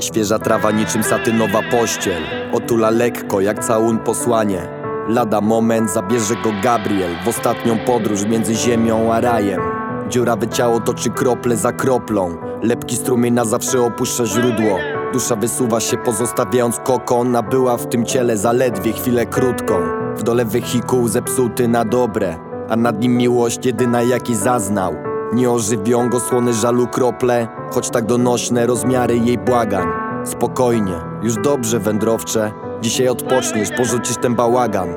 Świeża trawa niczym satynowa pościel. Otula lekko jak całun posłanie. Lada moment zabierze go Gabriel W ostatnią podróż między ziemią a rajem. Dziurawe ciało toczy krople za kroplą. Lepki strumień na zawsze opuszcza źródło. Dusza wysuwa się pozostawiając kokon A była w tym ciele zaledwie chwilę krótką. W dole wehikuł zepsuty na dobre. A nad nim miłość jedyna jakiej zaznał Nie ożywią go słony żalu krople Choć tak donośne rozmiary jej błagań Spokojnie, już dobrze wędrowcze Dzisiaj odpoczniesz, porzucisz ten bałagan.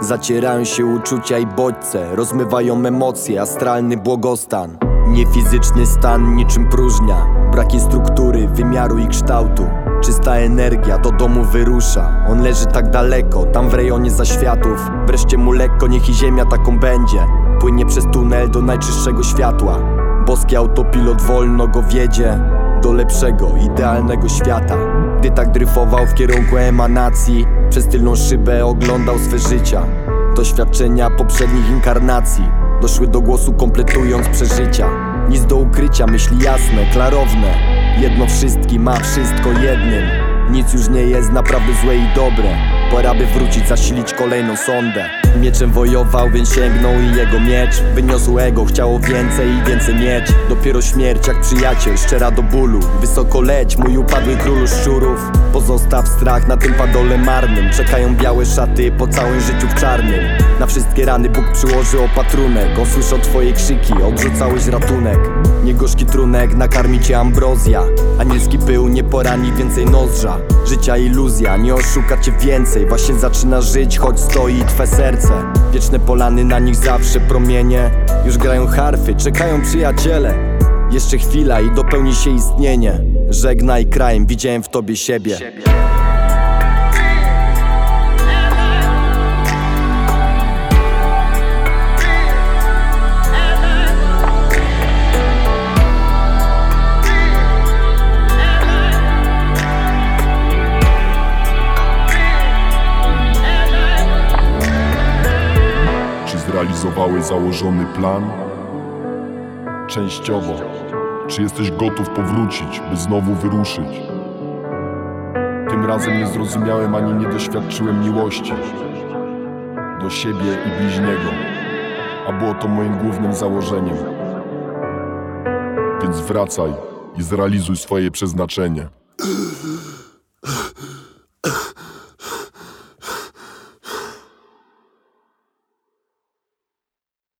Zacierają się uczucia i bodźce Rozmywają emocje, astralny błogostan. Niefizyczny stan niczym próżnia Brak jej struktury, wymiaru i kształtu Czysta energia do domu wyrusza. On leży tak daleko, tam w rejonie zaświatów Wreszcie mu lekko, niech i ziemia taką będzie. Płynie przez tunel do najczystszego światła. Boski autopilot wolno go wiedzie Do lepszego, idealnego świata. Gdy tak dryfował w kierunku emanacji Przez tylną szybę oglądał swe życia. Doświadczenia poprzednich inkarnacji Doszły do głosu kompletując przeżycia. Nic do ukrycia, myśli jasne, klarowne. Jedno wszystkim, ma wszystko jednym. Nic już nie jest naprawdę złe i dobre. Pora by wrócić, zasilić kolejną sondę Mieczem wojował, więc sięgnął i jego miecz Wyniosł ego, chciało więcej i więcej mieć. Dopiero śmierć jak przyjaciel, szczera do bólu. Wysoko leć, mój upadły królu szczurów. Pozostaw strach na tym padole marnym. Czekają białe szaty po całym życiu w czarnym. Na wszystkie rany Bóg przyłoży opatrunek. On twoje krzyki, odrzucałeś ratunek. Niegorzki trunek, nakarmi cię ambrozja. Anielski pył nie porani więcej nozdrza. Życia iluzja, nie oszuka cię więcej. Właśnie zaczyna żyć, choć stoi twe serce Wieczne polany, na nich zawsze promienie. Już grają harfy, czekają przyjaciele. Jeszcze chwila i dopełni się istnienie. Żegnaj krajem, widziałem w tobie siebie zrealizowały założony plan? Częściowo. Czy jesteś gotów powrócić, by znowu wyruszyć? Tym razem nie zrozumiałem ani nie doświadczyłem miłości do siebie i bliźniego, a było to moim głównym założeniem. Więc wracaj i zrealizuj swoje przeznaczenie.